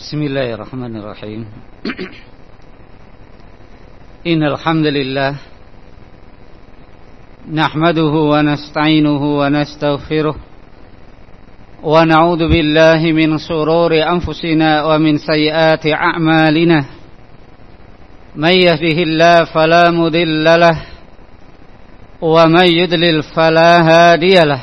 بسم الله الرحمن الرحيم. إن الحمد لله نحمده ونستعينه ونستغفره ونعوذ بالله من شرور أنفسنا ومن سيئات أعمالنا. من يهده الله فلا مضل له ومن يضلل فلا هادي له.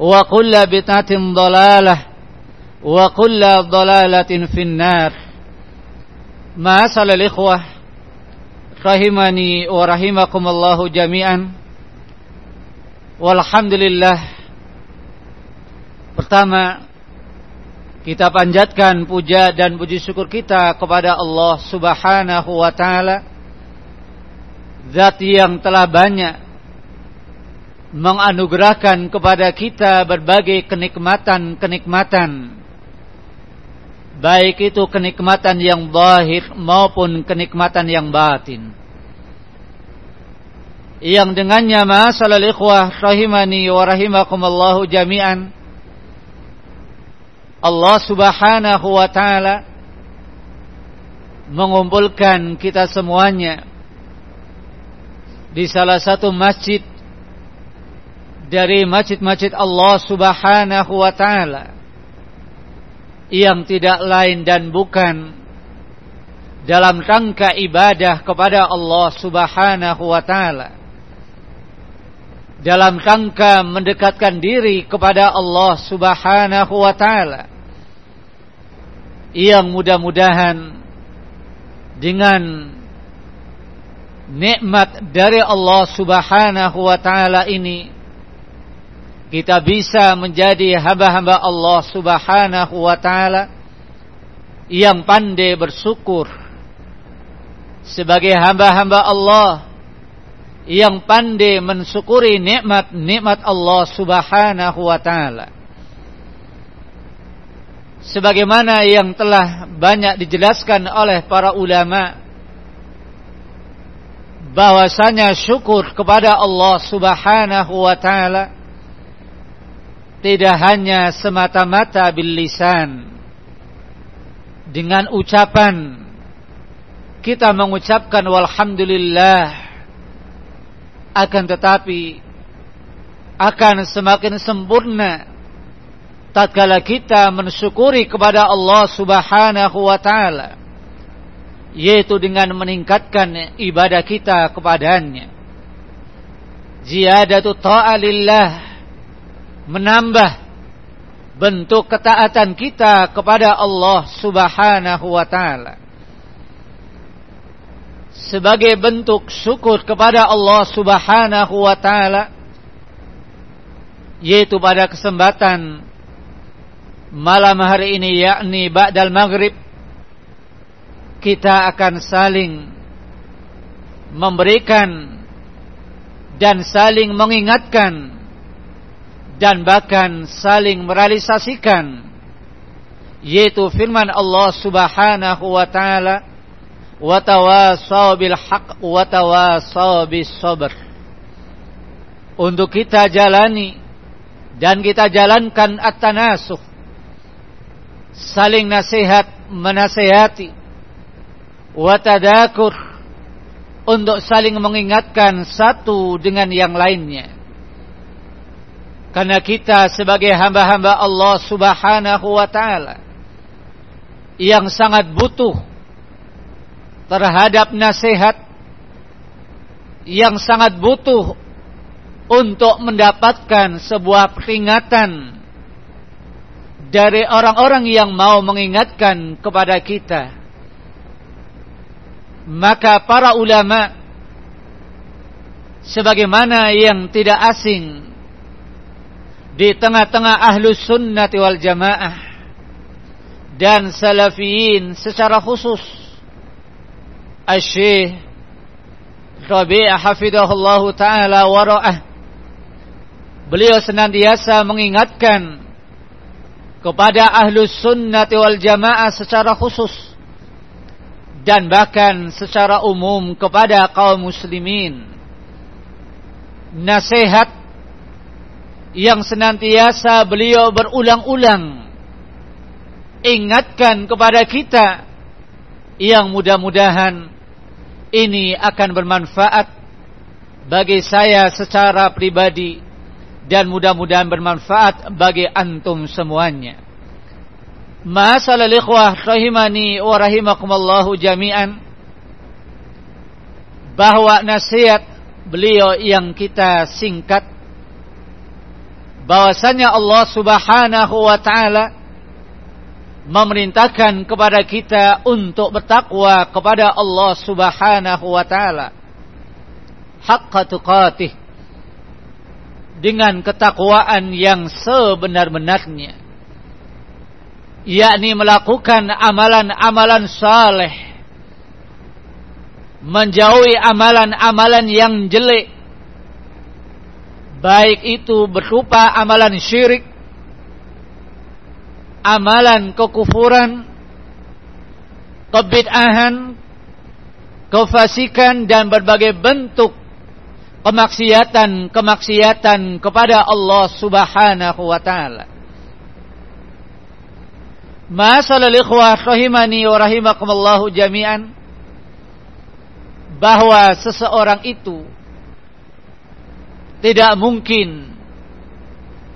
wa kulla bitatin dalalah. Wa kulla dalalatin finnar. Ma'asal ikhwah rahimani wa rahimakumullahu jami'an. Walhamdulillah. Pertama kita panjatkan puja dan puji syukur kita kepada Allah subhanahu wa ta'ala. Zat yang telah banyak Menganugerahkan kepada kita berbagai kenikmatan-kenikmatan Baik itu kenikmatan yang zahir maupun kenikmatan yang batin. Yang dengannya masalah ikhwah rahimani wa rahimakumullahu jami'an. Allah subhanahu wa ta'ala mengumpulkan kita semuanya di salah satu masjid dari masjid-masjid Allah subhanahu wa ta'ala yang tidak lain dan bukan dalam rangka ibadah kepada Allah Subhanahu wa taala. Dalam rangka mendekatkan diri kepada Allah Subhanahu wa taala. Yang mudah-mudahan dengan nikmat dari Allah Subhanahu wa taala ini kita bisa menjadi hamba-hamba Allah Subhanahu wa taala yang pandai bersyukur sebagai hamba-hamba Allah yang pandai mensyukuri nikmat-nikmat Allah Subhanahu wa taala. Sebagaimana yang telah banyak dijelaskan oleh para ulama bahwasanya syukur kepada Allah Subhanahu wa taala tidak hanya semata-mata bil lisan. Dengan ucapan kita mengucapkan walhamdulillah akan tetapi akan semakin sempurna tatkala kita mensyukuri kepada Allah Subhanahu wa taala yaitu dengan meningkatkan ibadah kita kepadanya. Ziyadatu ta'alillah menambah bentuk ketaatan kita kepada Allah Subhanahu wa taala. Sebagai bentuk syukur kepada Allah Subhanahu wa taala yaitu pada kesempatan malam hari ini yakni ba'dal maghrib kita akan saling memberikan dan saling mengingatkan dan bahkan saling merealisasikan yaitu firman Allah Subhanahu wa taala wa tawasaw bil haqq wa tawasaw bis sabr. Untuk kita jalani dan kita jalankan at-tanasuh saling nasihat menasihati wa tadakur untuk saling mengingatkan satu dengan yang lainnya karena kita sebagai hamba-hamba Allah Subhanahu wa taala yang sangat butuh terhadap nasihat yang sangat butuh untuk mendapatkan sebuah peringatan dari orang-orang yang mau mengingatkan kepada kita maka para ulama sebagaimana yang tidak asing di tengah-tengah ahlus sunnati wal jamaah dan salafiyin secara khusus Asyih Rabi'ah hafidahullah ta'ala wara'ah Beliau senantiasa mengingatkan kepada ahlus sunnati wal jamaah secara khusus dan bahkan secara umum kepada kaum muslimin. Nasihat yang senantiasa beliau berulang-ulang. Ingatkan kepada kita yang mudah-mudahan ini akan bermanfaat bagi saya secara pribadi dan mudah-mudahan bermanfaat bagi antum semuanya. Masalah ikhwah rahimani wa rahimakumullahu jami'an. Bahwa nasihat beliau yang kita singkat bahwasanya Allah Subhanahu wa taala memerintahkan kepada kita untuk bertakwa kepada Allah Subhanahu wa taala. Haqqa tuqatih. Dengan ketakwaan yang sebenar-benarnya. Yakni melakukan amalan-amalan saleh. Menjauhi amalan-amalan yang jelek baik itu berupa amalan syirik, amalan kekufuran, kebid'ahan, kefasikan dan berbagai bentuk kemaksiatan-kemaksiatan kepada Allah Subhanahu wa taala. Masalah ikhwah rahimani wa rahimakumullahu jami'an bahwa seseorang itu tidak mungkin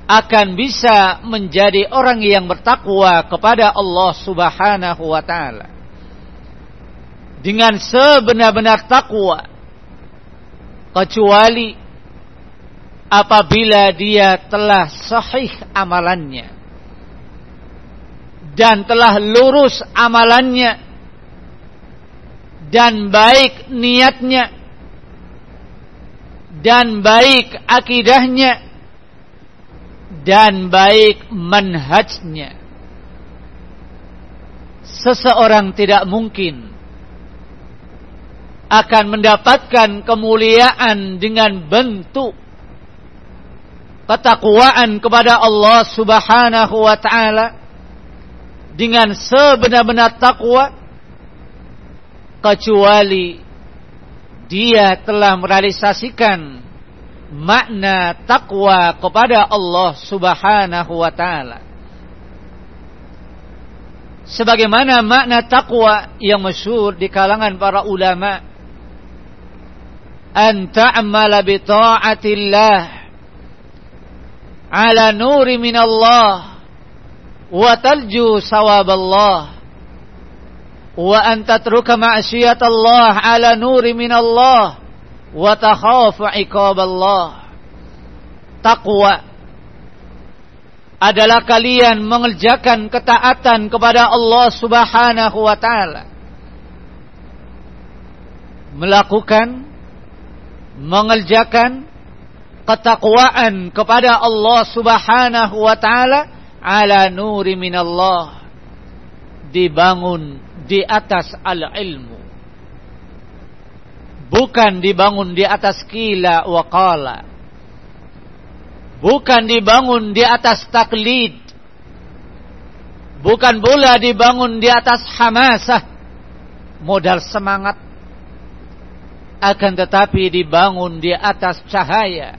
akan bisa menjadi orang yang bertakwa kepada Allah Subhanahu wa taala. Dengan sebenar-benar takwa kecuali apabila dia telah sahih amalannya dan telah lurus amalannya dan baik niatnya dan baik akidahnya. Dan baik manhajnya. Seseorang tidak mungkin akan mendapatkan kemuliaan dengan bentuk ketakwaan kepada Allah Subhanahu wa taala dengan sebenar-benar takwa kecuali dia telah merealisasikan makna takwa kepada Allah Subhanahu wa taala. Sebagaimana makna takwa yang masyhur di kalangan para ulama an ta'mala bi ta'atillah ala nuri min Allah wa talju sawab Allah wa an tatruka ma'siyat Allah ala nuri min Allah wa takhafu iqab Allah taqwa adalah kalian mengerjakan ketaatan kepada Allah Subhanahu wa taala. Melakukan mengerjakan ketakwaan kepada Allah Subhanahu wa taala ala nuri min Allah dibangun di atas al-ilmu. Bukan dibangun di atas kila wa qala. Bukan dibangun di atas taklid. Bukan pula dibangun di atas hamasah. modal semangat akan tetapi dibangun di atas cahaya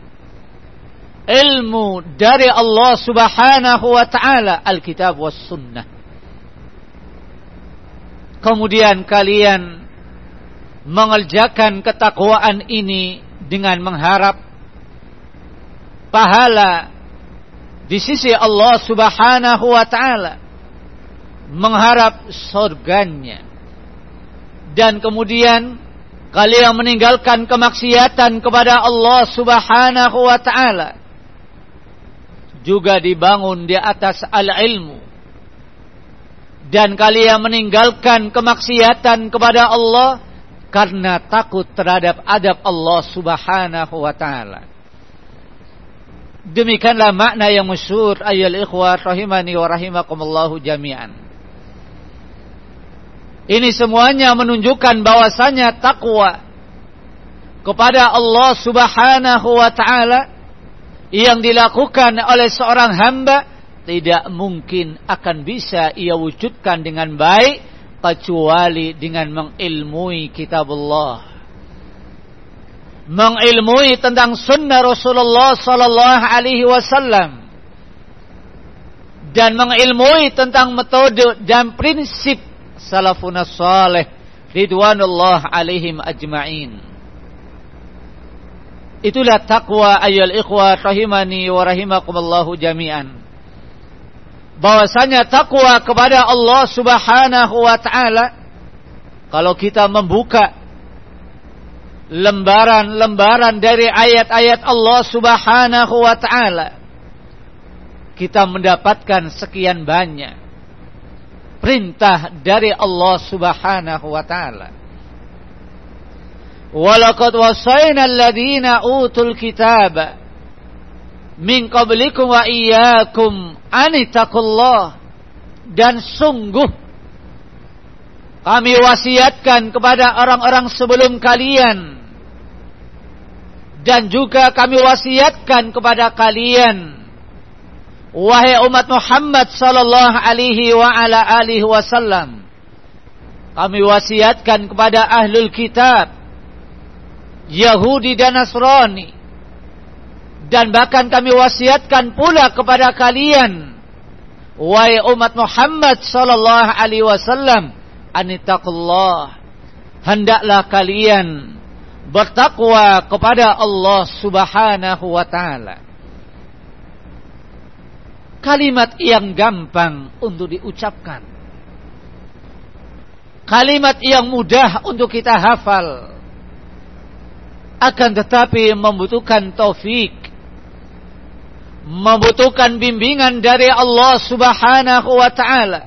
ilmu dari Allah Subhanahu wa taala Alkitab was sunnah kemudian kalian mengerjakan ketakwaan ini dengan mengharap pahala di sisi Allah Subhanahu wa taala mengharap surganya. Dan kemudian kalian meninggalkan kemaksiatan kepada Allah Subhanahu wa taala juga dibangun di atas al-ilmu dan kalian meninggalkan kemaksiatan kepada Allah karena takut terhadap adab Allah Subhanahu wa taala Demikianlah makna yang masyhur ayat ikhwah rahimani wa rahimakumullahu jami'an. Ini semuanya menunjukkan bahwasanya takwa kepada Allah Subhanahu wa taala yang dilakukan oleh seorang hamba tidak mungkin akan bisa ia wujudkan dengan baik kecuali dengan mengilmui kitab Allah mengilmui tentang sunnah Rasulullah sallallahu alaihi wasallam. Dan mengilmui tentang metode dan prinsip salafun salih ridwanullah alaihim ajma'in. Itulah takwa ayol ikhwah rahimani wa rahimakumullahu jami'an bahwasanya takwa kepada Allah Subhanahu wa taala kalau kita membuka lembaran-lembaran dari ayat-ayat Allah Subhanahu wa taala kita mendapatkan sekian banyak perintah dari Allah Subhanahu wa taala. Walaqad wasayna alladziina utul kitaba min qablikum wa iyyakum an dan sungguh kami wasiatkan kepada orang-orang sebelum kalian. Dan juga kami wasiatkan kepada kalian. Wahai umat Muhammad sallallahu alaihi wa ala alihi wasallam kami wasiatkan kepada ahlul kitab Yahudi dan Nasrani dan bahkan kami wasiatkan pula kepada kalian wahai umat Muhammad sallallahu alaihi wasallam anittaqullah. Hendaklah kalian bertakwa kepada Allah Subhanahu wa taala. Kalimat yang gampang untuk diucapkan. Kalimat yang mudah untuk kita hafal. Akan tetapi membutuhkan taufik membutuhkan bimbingan dari Allah Subhanahu wa taala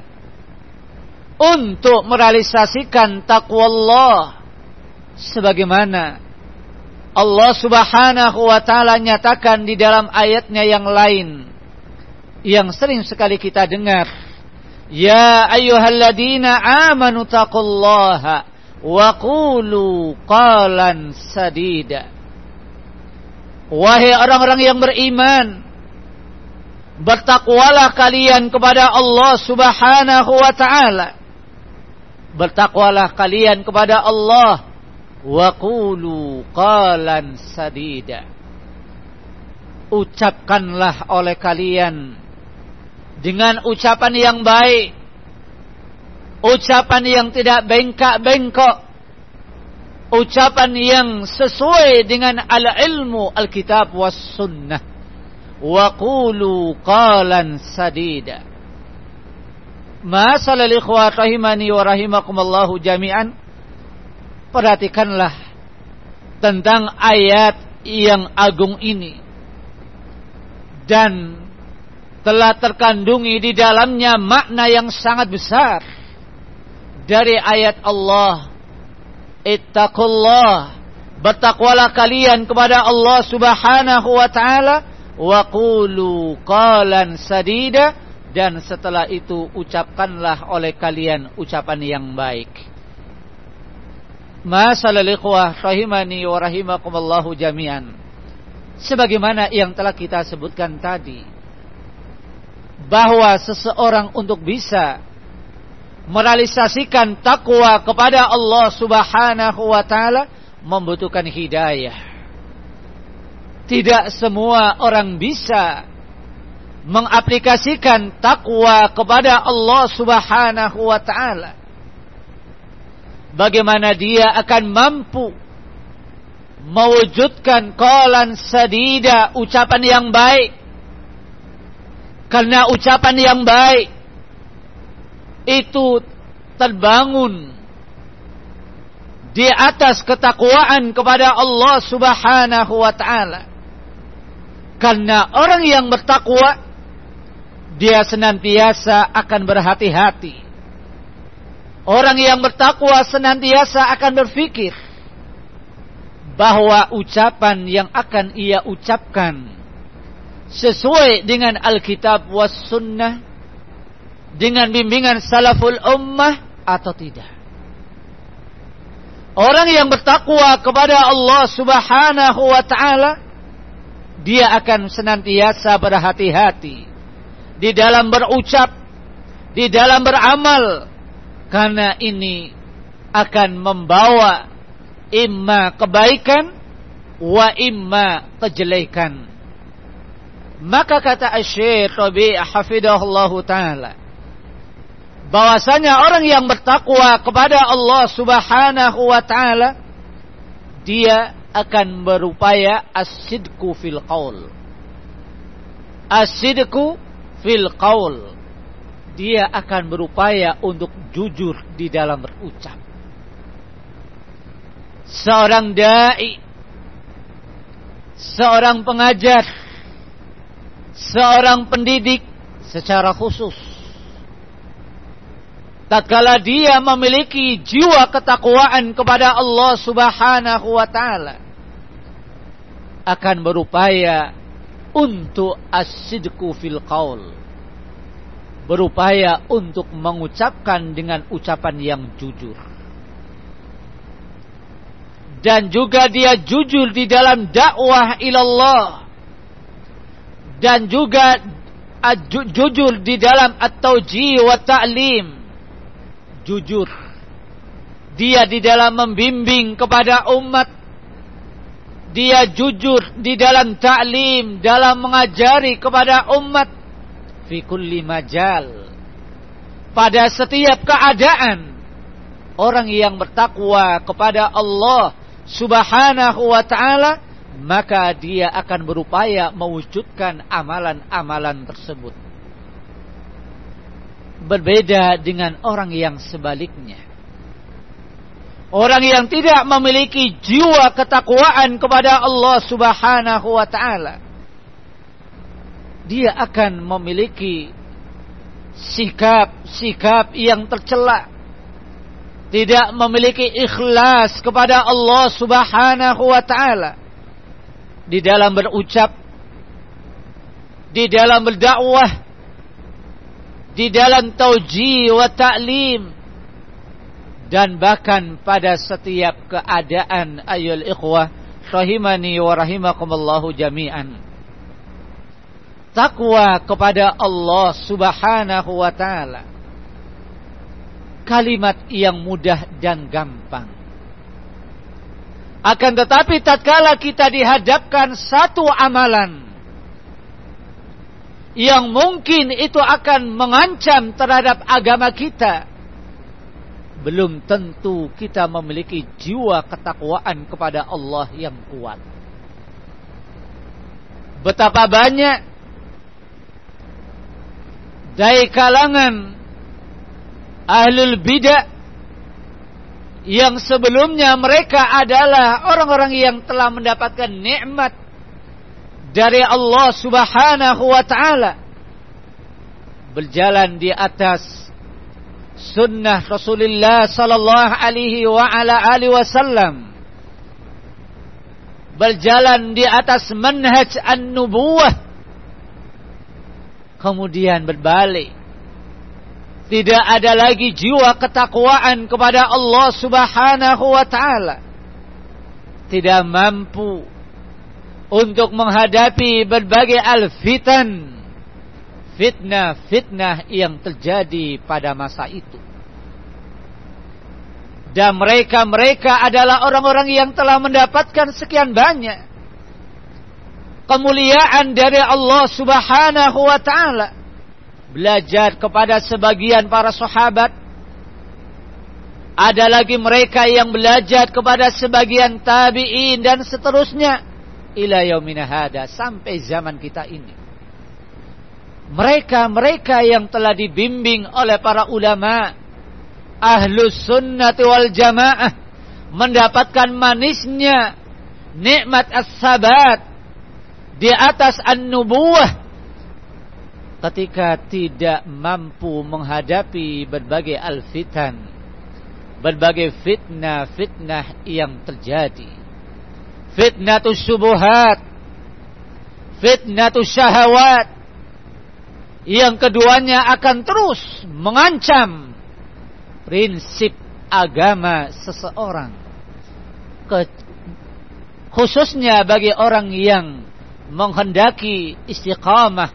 untuk merealisasikan takwa Allah sebagaimana Allah Subhanahu wa taala nyatakan di dalam ayatnya yang lain yang sering sekali kita dengar. Ya ayyuhalladzina amanu taqullaha wa qulu qalan sadida. Wahai orang-orang yang beriman bertakwalah kalian kepada Allah Subhanahu wa taala. Bertakwalah kalian kepada Allah. Wa qulu qalan sadida. Ucapkanlah oleh kalian dengan ucapan yang baik ucapan yang tidak bengkak-bengkok ucapan yang sesuai dengan al-ilmu al-kitab was sunnah wa qulu qalan sadida. Masalah ikhwah rahimani wa rahimakumullahu jami'an? Perhatikanlah Tentang ayat yang agung ini. Dan Telah terkandungi di dalamnya makna yang sangat besar. Dari ayat Allah Ittaqullah Bertakwalah kalian kepada Allah subhanahu wa ta'ala Wa qulu qalan sadida dan setelah itu ucapkanlah oleh kalian ucapan yang baik. Masalah ikhwah rahimani wa rahimakumullahu jami'an. Sebagaimana yang telah kita sebutkan tadi bahwa seseorang untuk bisa merealisasikan takwa kepada Allah Subhanahu wa taala membutuhkan hidayah. Tidak semua orang bisa mengaplikasikan takwa kepada Allah Subhanahu wa taala. Bagaimana dia akan mampu mewujudkan qalan sadida ucapan yang baik karena ucapan yang baik itu terbangun di atas ketakwaan kepada Allah Subhanahu wa taala. Karena orang yang bertakwa dia senantiasa akan berhati-hati. Orang yang bertakwa senantiasa akan berfikir bahwa ucapan yang akan ia ucapkan sesuai dengan Alkitab was sunnah dengan bimbingan salaful ummah atau tidak. Orang yang bertakwa kepada Allah Subhanahu wa taala dia akan senantiasa berhati-hati di dalam berucap, di dalam beramal karena ini akan membawa imma kebaikan wa imma kejelekan. Maka kata Syekh Rabi' hafidahullah taala bahwasanya orang yang bertakwa kepada Allah Subhanahu wa taala dia akan berupaya asidku fil qaul. Asidku fil qaul. Dia akan berupaya untuk jujur di dalam berucap. Seorang dai seorang pengajar seorang pendidik secara khusus tatkala dia memiliki jiwa ketakwaan kepada Allah Subhanahu wa taala akan berupaya untuk asidku fil qaul. Berupaya untuk mengucapkan dengan ucapan yang jujur. Dan juga dia jujur di dalam dakwah ilallah. Dan juga jujur di dalam at-tauji wa ta'lim jujur. Dia di dalam membimbing kepada umat. Dia jujur di dalam ta'lim, dalam mengajari kepada umat. Fi kulli majal. Pada setiap keadaan. Orang yang bertakwa kepada Allah subhanahu wa ta'ala. Maka dia akan berupaya mewujudkan amalan-amalan tersebut berbeda dengan orang yang sebaliknya. Orang yang tidak memiliki jiwa ketakwaan kepada Allah Subhanahu wa taala dia akan memiliki sikap-sikap yang tercela tidak memiliki ikhlas kepada Allah Subhanahu wa taala di dalam berucap di dalam berdakwah di dalam tauji wa ta'lim. Dan bahkan pada setiap keadaan ayul ikhwah rahimani wa rahimakumullahu jami'an. Takwa kepada Allah subhanahu wa ta'ala. Kalimat yang mudah dan gampang. Akan tetapi tatkala kita dihadapkan satu amalan yang mungkin itu akan mengancam terhadap agama kita. Belum tentu kita memiliki jiwa ketakwaan kepada Allah yang kuat. Betapa banyak dari kalangan ahlul bidah yang sebelumnya mereka adalah orang-orang yang telah mendapatkan nikmat dari Allah Subhanahu wa taala. Berjalan di atas sunnah Rasulullah sallallahu alaihi wa ala alihi wasallam. Berjalan di atas manhaj an-nubuwah. Kemudian berbalik. Tidak ada lagi jiwa ketakwaan kepada Allah Subhanahu wa taala. Tidak mampu untuk menghadapi berbagai al-fitan fitnah-fitnah yang terjadi pada masa itu Dan mereka-mereka adalah orang-orang yang telah mendapatkan sekian banyak kemuliaan dari Allah Subhanahu wa taala. Belajar kepada sebagian para sahabat ada lagi mereka yang belajar kepada sebagian tabi'in dan seterusnya ila yaumina hada sampai zaman kita ini. Mereka-mereka yang telah dibimbing oleh para ulama ahlus sunnati wal jamaah mendapatkan manisnya nikmat as-sabat di atas an-nubuwah ketika tidak mampu menghadapi berbagai al-fitan berbagai fitnah-fitnah yang terjadi fitnatus subuhat fitnatus syahawat yang keduanya akan terus mengancam prinsip agama seseorang khususnya bagi orang yang menghendaki istiqamah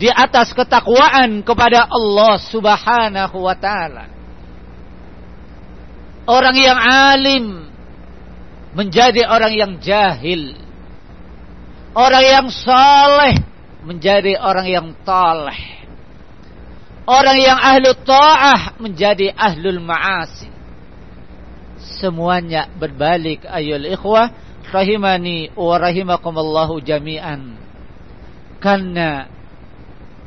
di atas ketakwaan kepada Allah Subhanahu wa taala. Orang yang alim menjadi orang yang jahil. Orang yang saleh menjadi orang yang taleh. Orang yang ahlu ta'ah menjadi ahlul ma'asi. Semuanya berbalik ayol ikhwah rahimani wa rahimakumullahu jami'an karena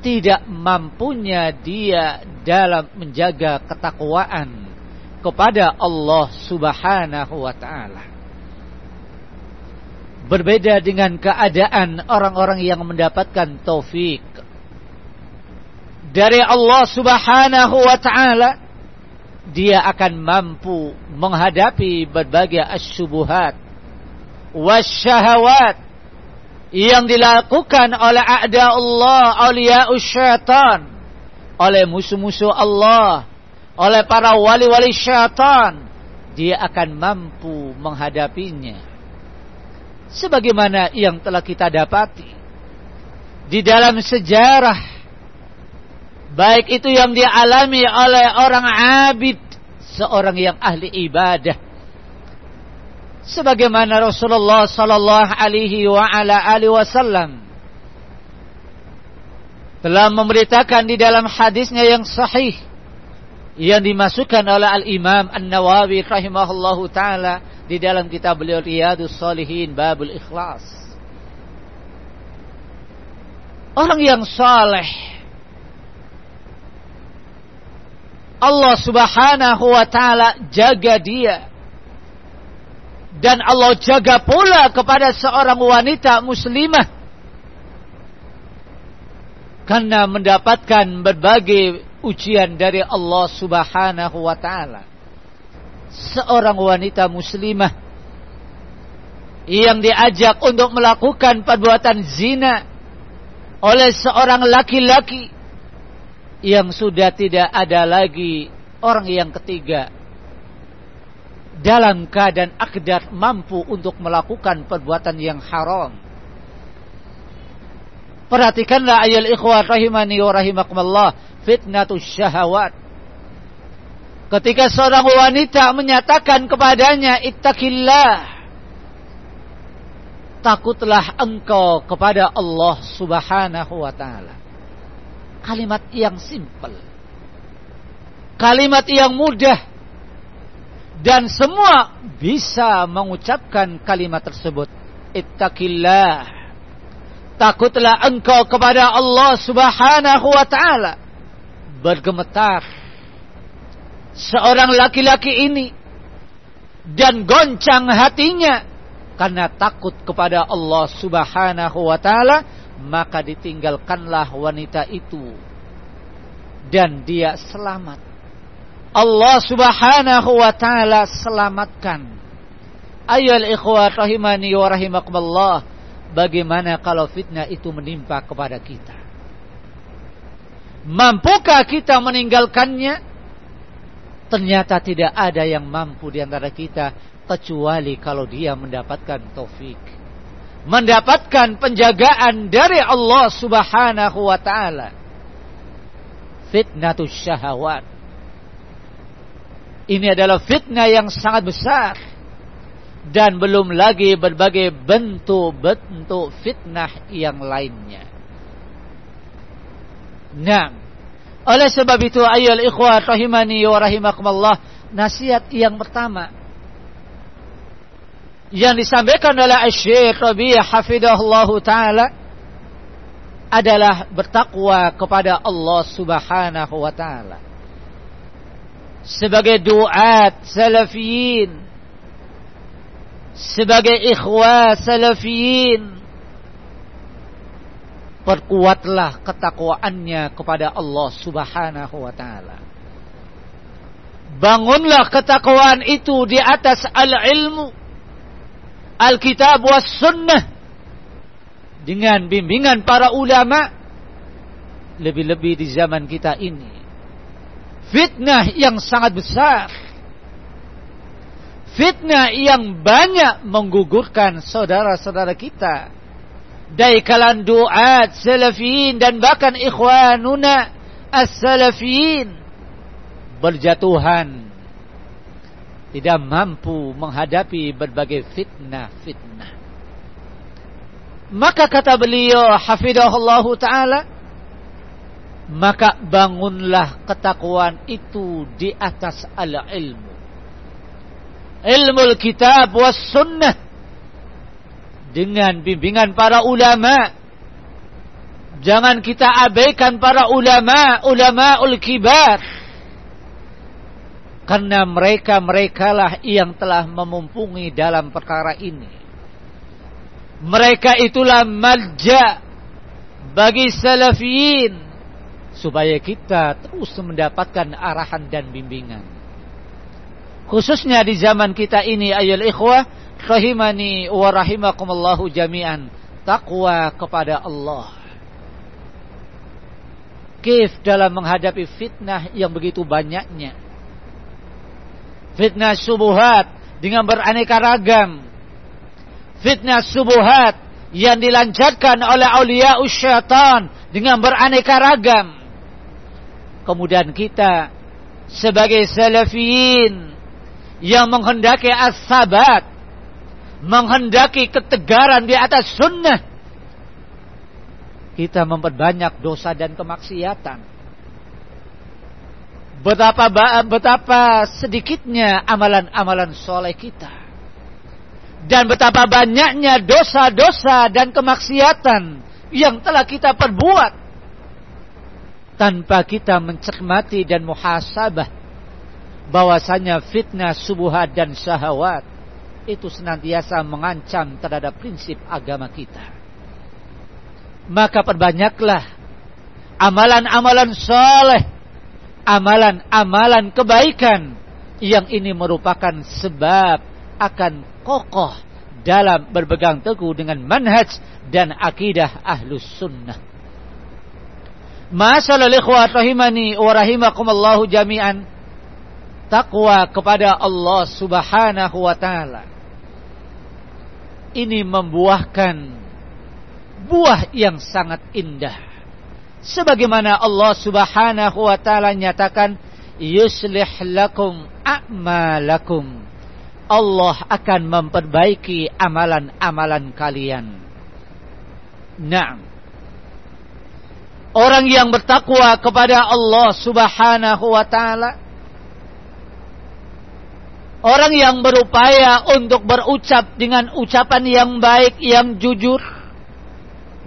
tidak mampunya dia dalam menjaga ketakwaan kepada Allah Subhanahu wa taala. Berbeda dengan keadaan orang-orang yang mendapatkan taufik dari Allah Subhanahu wa taala, dia akan mampu menghadapi berbagai asyubuhat wasyahawat yang dilakukan oleh a'da Allah, awliya syaitan, oleh musuh-musuh Allah, oleh para wali-wali syaitan, dia akan mampu menghadapinya. Sebagaimana yang telah kita dapati. Di dalam sejarah, baik itu yang dialami oleh orang abid, seorang yang ahli ibadah, sebagaimana Rasulullah sallallahu alaihi wasallam telah memberitakan di dalam hadisnya yang sahih yang dimasukkan oleh Al-Imam An-Nawawi rahimahullahu taala di dalam kitab beliau Riyadhus Shalihin Babul Ikhlas. Orang yang saleh Allah Subhanahu wa taala jaga dia dan Allah jaga pula kepada seorang wanita muslimah karena mendapatkan berbagai ujian dari Allah Subhanahu wa taala. Seorang wanita muslimah yang diajak untuk melakukan perbuatan zina oleh seorang laki-laki yang sudah tidak ada lagi orang yang ketiga dalam keadaan akdar mampu untuk melakukan perbuatan yang haram. Perhatikanlah ayat ikhwan rahimani wa rahimakumullah fitnatus syahawat. Ketika seorang wanita menyatakan kepadanya ittaqillah takutlah engkau kepada Allah Subhanahu wa taala. Kalimat yang simpel. Kalimat yang mudah dan semua bisa mengucapkan kalimat tersebut ittaqillah takutlah engkau kepada Allah Subhanahu wa taala bergemetar seorang laki-laki ini dan goncang hatinya karena takut kepada Allah Subhanahu wa taala maka ditinggalkanlah wanita itu dan dia selamat Allah subhanahu wa ta'ala selamatkan. Ayol ikhwat rahimani wa rahimakumullah. Bagaimana kalau fitnah itu menimpa kepada kita? Mampukah kita meninggalkannya? Ternyata tidak ada yang mampu di antara kita kecuali kalau dia mendapatkan taufik. Mendapatkan penjagaan dari Allah Subhanahu wa taala. Fitnatus syahawat Ini adalah fitnah yang sangat besar. Dan belum lagi berbagai bentuk-bentuk fitnah yang lainnya. Nah, oleh sebab itu ayol ikhwah rahimani wa rahimakumullah nasihat yang pertama yang disampaikan oleh Syekh Rabi' hafidahullah taala adalah bertakwa kepada Allah Subhanahu wa taala. Sebagai duat salafiyin sebagai ikhwah salafiyin perkuatlah ketakwaannya kepada Allah Subhanahu wa taala. Bangunlah ketakwaan itu di atas al-ilmu, al-kitab was sunnah dengan bimbingan para ulama lebih-lebih di zaman kita ini. Fitnah yang sangat besar. Fitnah yang banyak menggugurkan saudara-saudara kita dari kalangan duat salafiyin dan bahkan ikhwanuna as-salafiyin berjatuhan tidak mampu menghadapi berbagai fitnah-fitnah. Maka kata beliau hafidahullah taala maka bangunlah ketakwaan itu di atas al-ilmu. Ilmu kitab was sunnah dengan bimbingan para ulama. Jangan kita abaikan para ulama, ulama ul kibar. Karena mereka-mereka lah yang telah memumpungi dalam perkara ini. Mereka itulah malja bagi salafiyin supaya kita terus mendapatkan arahan dan bimbingan. Khususnya di zaman kita ini ayol ikhwah rahimani wa rahimakumullahu jami'an. Takwa kepada Allah. Kif dalam menghadapi fitnah yang begitu banyaknya. Fitnah subuhat dengan beraneka ragam. Fitnah subuhat yang dilancarkan oleh aulia syaitan dengan beraneka ragam. Kemudian kita sebagai salafiyin yang menghendaki as-sabat menghendaki ketegaran di atas sunnah, kita memperbanyak dosa dan kemaksiatan. Betapa betapa sedikitnya amalan-amalan soleh kita. Dan betapa banyaknya dosa-dosa dan kemaksiatan yang telah kita perbuat tanpa kita mencermati dan muhasabah bahwasanya fitnah subuhat dan syahwat itu senantiasa mengancam terhadap prinsip agama kita. Maka perbanyaklah amalan-amalan soleh, amalan-amalan kebaikan yang ini merupakan sebab akan kokoh dalam berpegang teguh dengan manhaj dan akidah ahlus sunnah. Masalah ikhwat rahimani jami'an takwa kepada Allah Subhanahu wa taala ini membuahkan buah yang sangat indah. Sebagaimana Allah Subhanahu wa taala nyatakan yuslih lakum a'malakum. Allah akan memperbaiki amalan-amalan kalian. Naam. Orang yang bertakwa kepada Allah Subhanahu wa taala Orang yang berupaya untuk berucap dengan ucapan yang baik, yang jujur,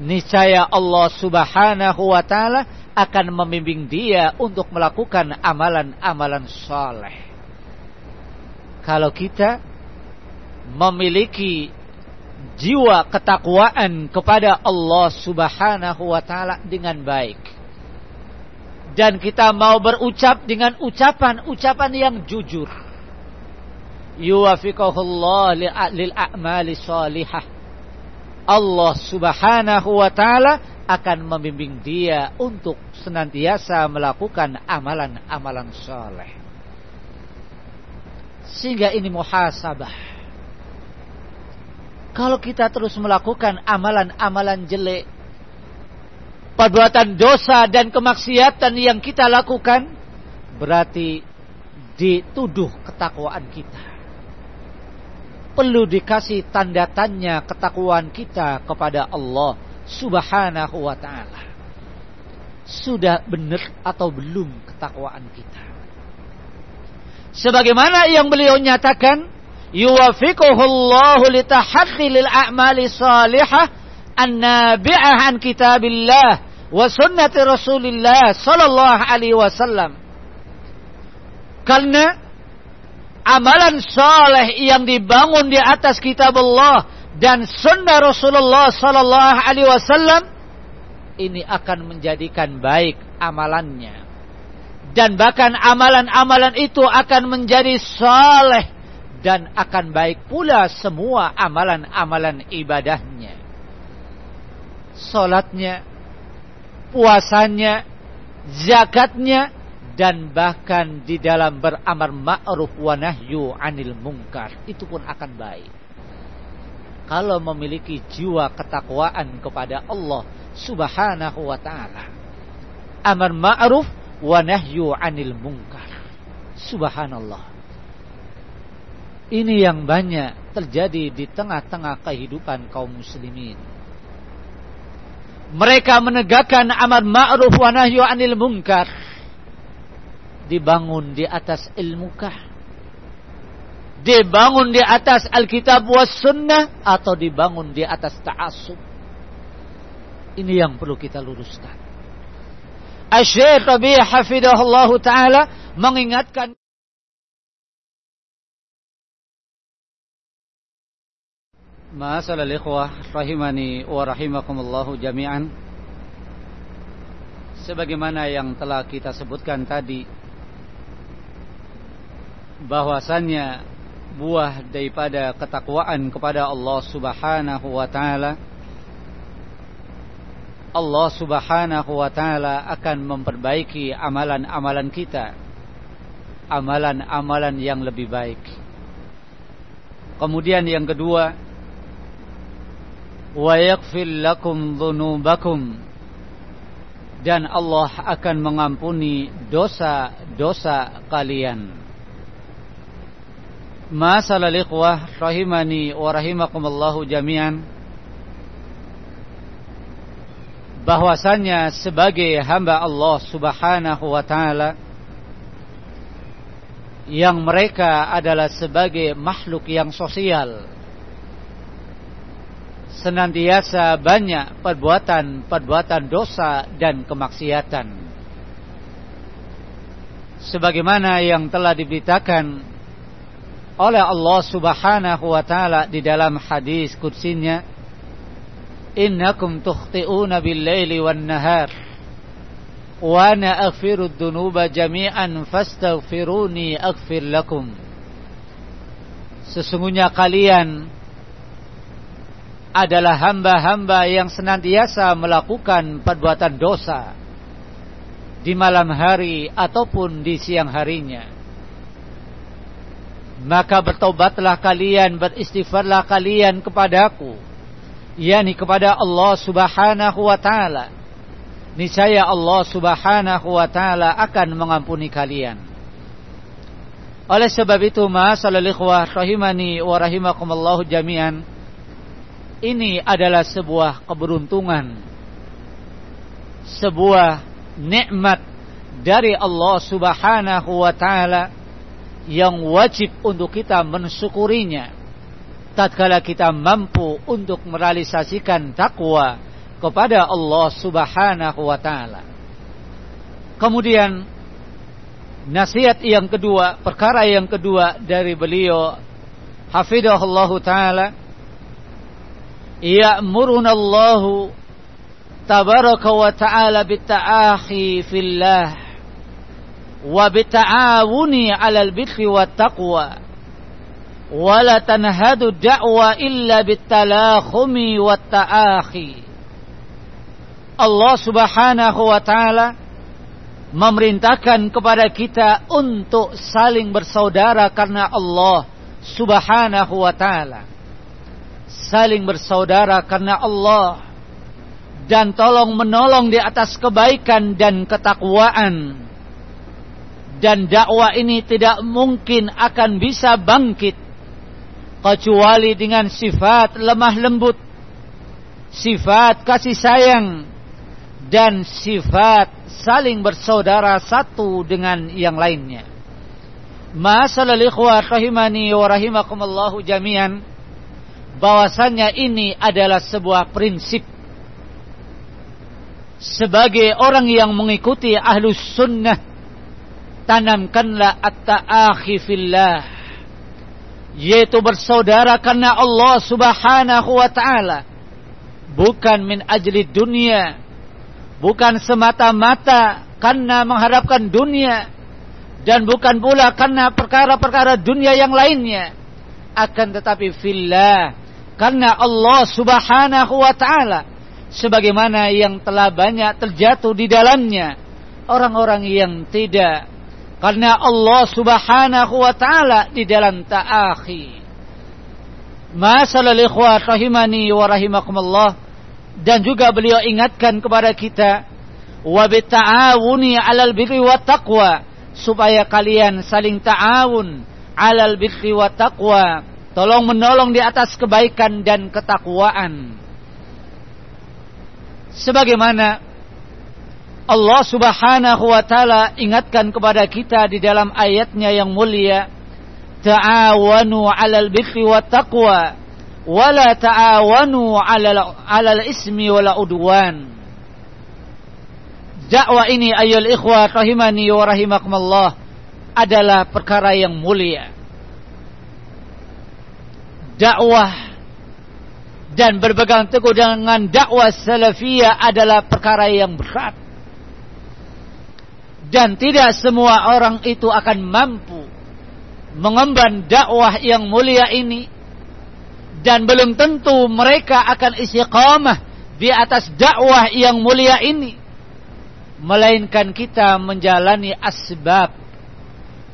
niscaya Allah Subhanahu wa taala akan membimbing dia untuk melakukan amalan-amalan soleh. Kalau kita memiliki jiwa ketakwaan kepada Allah Subhanahu wa taala dengan baik dan kita mau berucap dengan ucapan-ucapan yang jujur yuwafiqahullah lil a'mali salihah. Allah Subhanahu wa taala akan membimbing dia untuk senantiasa melakukan amalan-amalan saleh. Sehingga ini muhasabah. Kalau kita terus melakukan amalan-amalan jelek, perbuatan dosa dan kemaksiatan yang kita lakukan, berarti dituduh ketakwaan kita. Perlu dikasih tanda tanya ketakwaan kita kepada Allah Subhanahu wa taala. Sudah benar atau belum ketakwaan kita? Sebagaimana yang beliau nyatakan, yuwafiquhullahu litahaddi lil a'mali salihah an-nabi'ah an kitabillah wa sunnati Rasulillah sallallahu alaihi wasallam. Karena amalan saleh yang dibangun di atas kitab Allah dan sunnah Rasulullah sallallahu alaihi wasallam ini akan menjadikan baik amalannya dan bahkan amalan-amalan itu akan menjadi saleh dan akan baik pula semua amalan-amalan ibadahnya. Salatnya, puasanya, zakatnya dan bahkan di dalam beramar ma'ruf wa nahyu 'anil munkar itu pun akan baik. Kalau memiliki jiwa ketakwaan kepada Allah Subhanahu wa taala. Amar ma'ruf wa nahyu 'anil munkar. Subhanallah. Ini yang banyak terjadi di tengah-tengah kehidupan kaum muslimin. Mereka menegakkan amar ma'ruf wa nahyu 'anil munkar. Dibangun di atas ilmu kah? Dibangun di atas Alkitab was sunnah atau dibangun di atas ta'assub? Ini yang perlu kita luruskan. Asyik Rabi hafidahullah taala mengingatkan Masalah ikhwah rahimani wa rahimakumullahu jami'an Sebagaimana yang telah kita sebutkan tadi bahwasannya buah daripada ketakwaan kepada Allah Subhanahu wa taala Allah Subhanahu wa taala akan memperbaiki amalan-amalan kita. Amalan-amalan yang lebih baik. Kemudian yang kedua, wa yaghfir lakum dzunubakum dan Allah akan mengampuni dosa-dosa kalian. Masalah ikhwah rahimani wa rahimakumullahu jami'an. bahwasannya sebagai hamba Allah Subhanahu wa taala yang mereka adalah sebagai makhluk yang sosial senantiasa banyak perbuatan-perbuatan dosa dan kemaksiatan sebagaimana yang telah diberitakan oleh Allah Subhanahu wa taala di dalam hadis kursinya innakum tukhti'una bil-laili wan-nahar wa ana aghfiru dzunuba jami'an fastaghfiruni aghfir lakum Sesungguhnya kalian adalah hamba-hamba yang senantiasa melakukan perbuatan dosa di malam hari ataupun di siang harinya. Maka bertobatlah kalian, beristighfarlah kalian kepadaku yakni kepada Allah Subhanahu wa taala. Niscaya Allah Subhanahu wa taala akan mengampuni kalian. Oleh sebab itu, masalah ikhwah rahimani wa rahimakumullah jami'an. Ini adalah sebuah keberuntungan. Sebuah nikmat dari Allah Subhanahu wa taala yang wajib untuk kita mensyukurinya tatkala kita mampu untuk merealisasikan takwa kepada Allah Subhanahu wa taala. Kemudian nasihat yang kedua, perkara yang kedua dari beliau hafidhahullah taala ya'muruna Allah tabaraka wa ta'ala bitta'akhi fillah wa bitta'awuni 'alal birri wat taqwa. Wala tanhadu da'wa illa bitalakhumi wa ta'akhi. Allah subhanahu wa ta'ala memerintahkan kepada kita untuk saling bersaudara karena Allah subhanahu wa ta'ala. Saling bersaudara karena Allah. Dan tolong menolong di atas kebaikan dan ketakwaan dan dakwah ini tidak mungkin akan bisa bangkit kecuali dengan sifat lemah lembut, sifat kasih sayang dan sifat saling bersaudara satu dengan yang lainnya. Masalah ikhwah rahimani wa rahimakumullahu jami'an bahwasannya ini adalah sebuah prinsip sebagai orang yang mengikuti ahlus sunnah tanamkanlah at-ta'akhi fillah yaitu bersaudara karena Allah Subhanahu wa taala bukan min ajli dunia bukan semata-mata karena mengharapkan dunia dan bukan pula karena perkara-perkara dunia yang lainnya. Akan tetapi fillah karena Allah Subhanahu wa taala sebagaimana yang telah banyak terjatuh di dalamnya orang-orang yang tidak karena Allah Subhanahu wa taala di dalam ta'akhi. Masalah ikhwah rahimani wa rahimakumullah. Dan juga beliau ingatkan kepada kita wa bita'awuni 'alal birri wa taqwa. Supaya kalian saling ta'awun 'alal birri wa taqwa. Tolong menolong di atas kebaikan dan ketakwaan. Sebagaimana Allah Subhanahu wa taala ingatkan kepada kita di dalam ayatnya yang mulia ta'awanu 'alal birri wat taqwa wa la ta'awanu 'alal 'alal ismi wal udwan Dakwah ini ayol ikhwah rahimani wa rahimakumullah adalah perkara yang mulia. Dakwah dan berpegang teguh dengan dakwah salafiyah adalah perkara yang berat. Dan tidak semua orang itu akan mampu mengemban dakwah yang mulia ini. Dan belum tentu mereka akan istiqamah di atas dakwah yang mulia ini. Melainkan kita menjalani asbab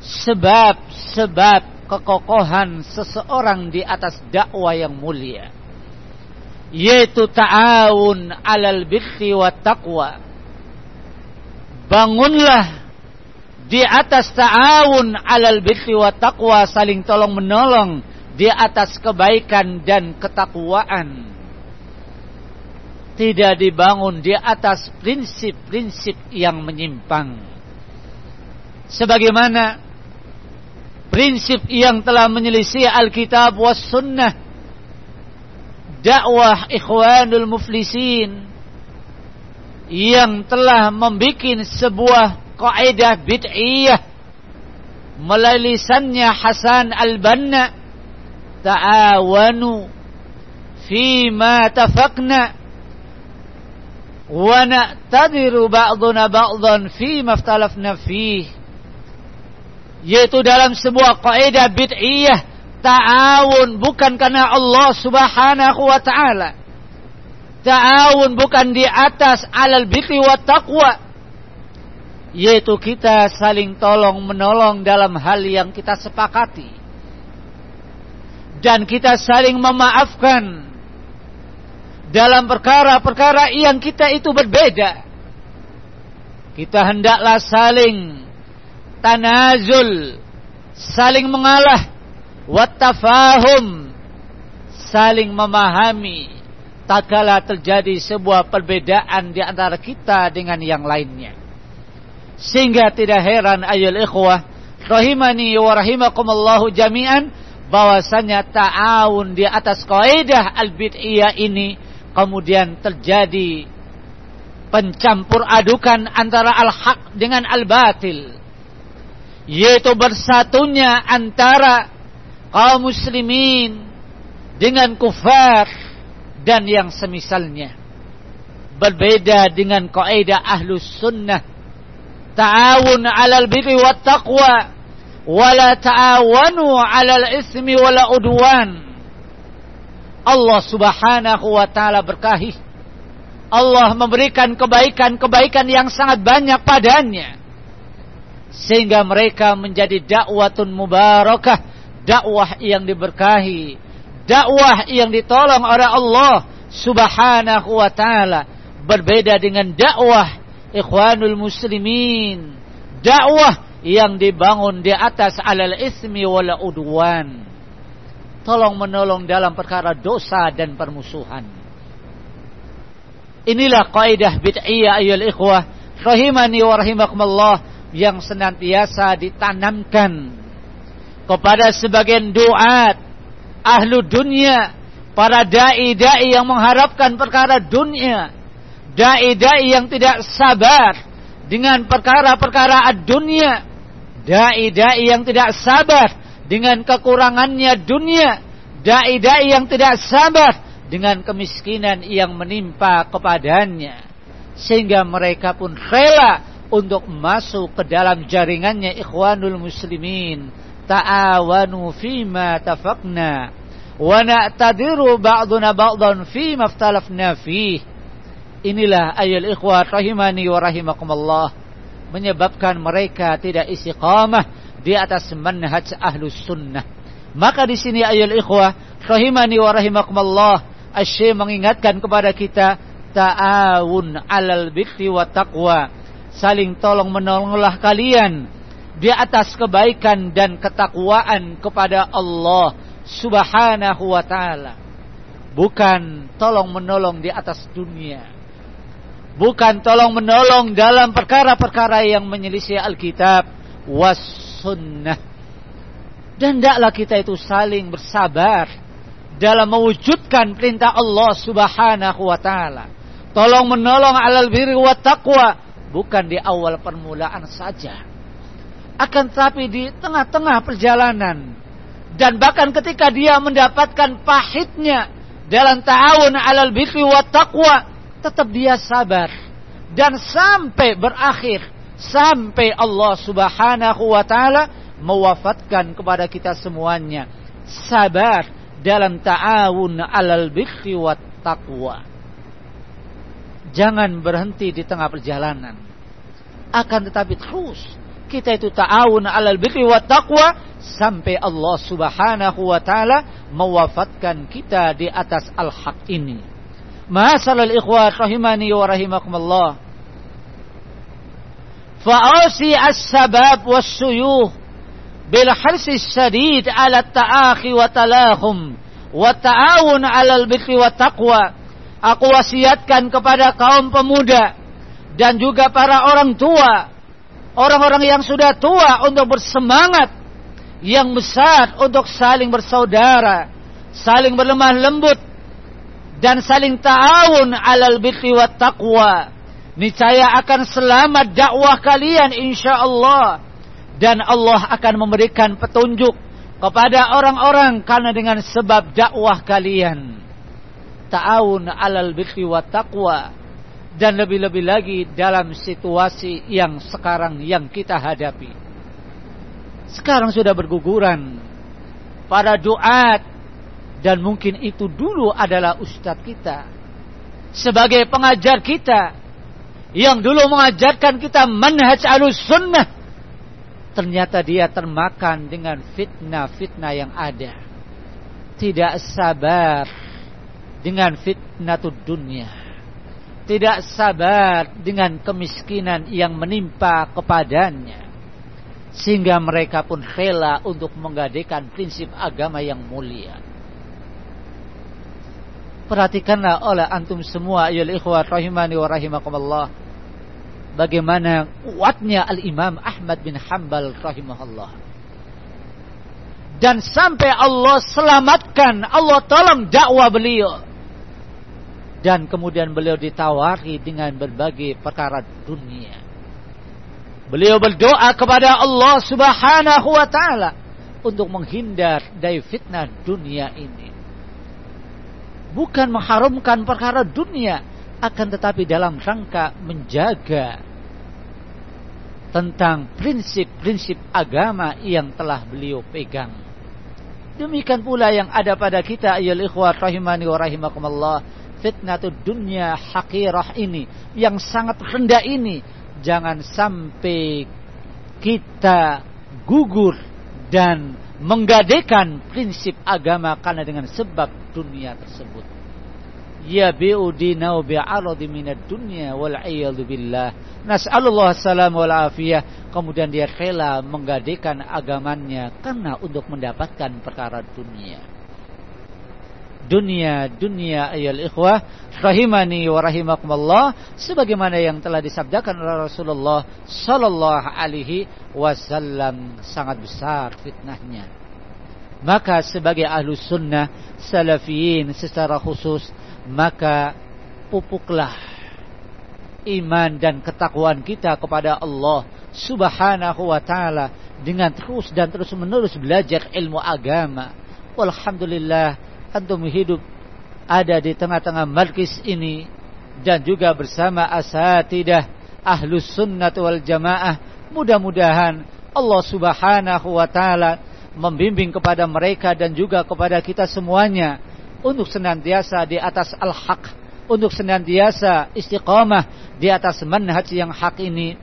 sebab-sebab kekokohan seseorang di atas dakwah yang mulia. Yaitu ta'awun 'alal birri wat taqwa. Bangunlah di atas ta'awun 'alal birri wat taqwa saling tolong menolong di atas kebaikan dan ketakwaan. Tidak dibangun di atas prinsip-prinsip yang menyimpang. Sebagaimana prinsip yang telah menyelisih Alkitab was sunnah dakwah ikhwanul muflisin yang telah membuat sebuah kaidah bid'iyah melalui lisannya Hasan al-Banna ta'awanu fima tafaqna wa na'tadiru ba'duna ba'dan fima iftalafna fih yaitu dalam sebuah kaidah bid'iyah ta'awun bukan karena Allah Subhanahu wa taala. Ta'awun bukan di atas alal birri wa taqwa. Yaitu kita saling tolong menolong dalam hal yang kita sepakati. Dan kita saling memaafkan dalam perkara-perkara yang kita itu berbeda. Kita hendaklah saling tanazul, saling mengalah wattafahum saling memahami tatkala terjadi sebuah perbedaan di antara kita dengan yang lainnya. Sehingga tidak heran ayol ikhwah rahimani wa rahimakumullahu jami'an bahwasanya ta'awun di atas kaidah al-bid'iyah ini kemudian terjadi pencampur adukan antara al-haq dengan al-batil. Yaitu bersatunya antara kaum muslimin dengan kufar dan yang semisalnya. Berbeda dengan kaidah ahlus sunnah. Ta'awun 'alal birri wat taqwa. Wala ta'awanu 'alal ismi wala udwan. Allah Subhanahu wa taala berkahi. Allah memberikan kebaikan-kebaikan yang sangat banyak padanya. Sehingga mereka menjadi dakwatun mubarakah. Dakwah yang diberkahi, dakwah yang ditolong oleh Allah Subhanahu wa taala berbeda dengan dakwah ikhwanul muslimin, dakwah yang dibangun di atas alal ismi wal udwan. Tolong menolong dalam perkara dosa dan permusuhan. Inilah kaidah bid'iyah ayol ikhwah rahimani wa rahimakumullah yang senantiasa ditanamkan kepada sebagian duat ahlu dunia para dai-dai yang mengharapkan perkara dunia dai-dai yang tidak sabar dengan perkara-perkara dunia dai-dai yang tidak sabar dengan kekurangannya dunia dai-dai yang tidak sabar dengan kemiskinan yang menimpa kepadanya sehingga mereka pun rela untuk masuk ke dalam jaringannya ikhwanul muslimin ta'awanu fima tafaqna wa na'tadiru ba'duna ba'dan fima iftalafna fih. Inilah ayat ikhwat rahimani wa rahimakumullah menyebabkan mereka tidak istiqamah di atas manhaj ahlus sunnah. Maka di sini ayat ikhwah rahimani wa rahimakumullah asy mengingatkan kepada kita ta'awun alal birri wa taqwa saling tolong menolonglah kalian di atas kebaikan dan ketakwaan kepada Allah Subhanahu wa taala. Bukan tolong menolong di atas dunia. Bukan tolong menolong dalam perkara-perkara yang menyelisih Alkitab was sunnah. Dan tidaklah kita itu saling bersabar dalam mewujudkan perintah Allah Subhanahu wa taala. Tolong menolong alal birri wa taqwa bukan di awal permulaan saja akan tetapi di tengah-tengah perjalanan. Dan bahkan ketika dia mendapatkan pahitnya dalam ta'awun alal birri wa taqwa tetap dia sabar. Dan sampai berakhir sampai Allah Subhanahu wa taala mewafatkan kepada kita semuanya sabar dalam ta'awun alal birri wa taqwa. Jangan berhenti di tengah perjalanan. Akan tetapi terus kita itu ta'awun alal birri wa taqwa sampai Allah Subhanahu wa taala mewafatkan kita di atas al-haq ini. Masalal ikhwat rahimani wa rahimakumullah. Fa'asi as-sabab was-suyuh bil harsi syadid ala ta'akhi wa talahum wa ta'awun alal birri wa taqwa. Aku wasiatkan kepada kaum pemuda dan juga para orang tua, orang-orang yang sudah tua untuk bersemangat. Yang besar untuk saling bersaudara, saling berlemah lembut. Dan saling ta'awun alal birri wa taqwa. Niscaya akan selamat dakwah kalian insyaallah. Dan Allah akan memberikan petunjuk kepada orang-orang karena dengan sebab dakwah kalian. Ta'awun alal birri wa taqwa dan lebih-lebih lagi dalam situasi yang sekarang yang kita hadapi. Sekarang sudah berguguran para doa dan mungkin itu dulu adalah ustadz kita. Sebagai pengajar kita. Yang dulu mengajarkan kita manhaj alus sunnah ternyata dia termakan dengan fitnah-fitnah yang ada. Tidak sabar dengan fitnah dunia tidak sabar dengan kemiskinan yang menimpa kepadanya. Sehingga mereka pun rela untuk menggadekan prinsip agama yang mulia. Perhatikanlah oleh antum semua ayol ikhwat rahimani wa rahimakumullah bagaimana kuatnya al-imam Ahmad bin Hanbal rahimahullah. Dan sampai Allah selamatkan Allah tolong dakwah beliau dan kemudian beliau ditawari dengan berbagai perkara dunia. Beliau berdoa kepada Allah Subhanahu wa taala untuk menghindar dari fitnah dunia ini. Bukan mengharumkan perkara dunia, akan tetapi dalam rangka menjaga tentang prinsip-prinsip agama yang telah beliau pegang. Demikian pula yang ada pada kita ayol ikhwat rahimani wa rahimakumullah fitnatul dunia hakirah ini yang sangat rendah ini jangan sampai kita gugur dan menggadekan prinsip agama karena dengan sebab dunia tersebut. yabi'u dinau bi'aradi minad dunya wal billah. Nas'alullah salam wal afiyah. Kemudian dia rela menggadaikan agamanya karena untuk mendapatkan perkara dunia. Dunia, dunia ayol ikhwah rahimani wa rahimakumullah sebagaimana yang telah disabdakan oleh Rasulullah sallallahu alaihi wasallam sangat besar fitnahnya. Maka sebagai ahlu sunnah salafiyin secara khusus maka pupuklah iman dan ketakwaan kita kepada Allah Subhanahu wa taala dengan terus dan terus menerus belajar ilmu agama. Walhamdulillah antum hidup ada di tengah-tengah markis ini dan juga bersama asatidah ahlus sunnah wal jamaah. Mudah-mudahan Allah Subhanahu wa taala membimbing kepada mereka dan juga kepada kita semuanya untuk senantiasa di atas al-haq, untuk senantiasa istiqamah di atas manhaj yang hak ini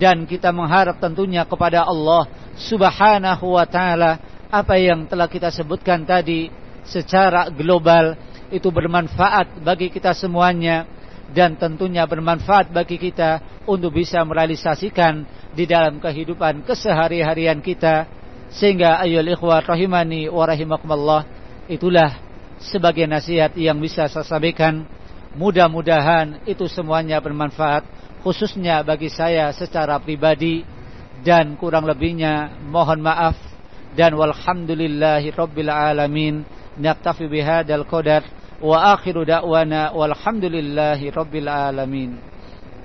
dan kita mengharap tentunya kepada Allah Subhanahu wa taala apa yang telah kita sebutkan tadi secara global itu bermanfaat bagi kita semuanya dan tentunya bermanfaat bagi kita untuk bisa merealisasikan di dalam kehidupan kesehari-harian kita. Sehingga ayyul ikhwah rahimani wa rahimakumullah itulah sebagai nasihat yang bisa saya sampaikan. Mudah-mudahan itu semuanya bermanfaat khususnya bagi saya secara pribadi. Dan kurang lebihnya mohon maaf. Dan walhamdulillahi rabbil alamin naktafi bihadzal qadar wa akhiru da'wana walhamdulillahi rabbil alamin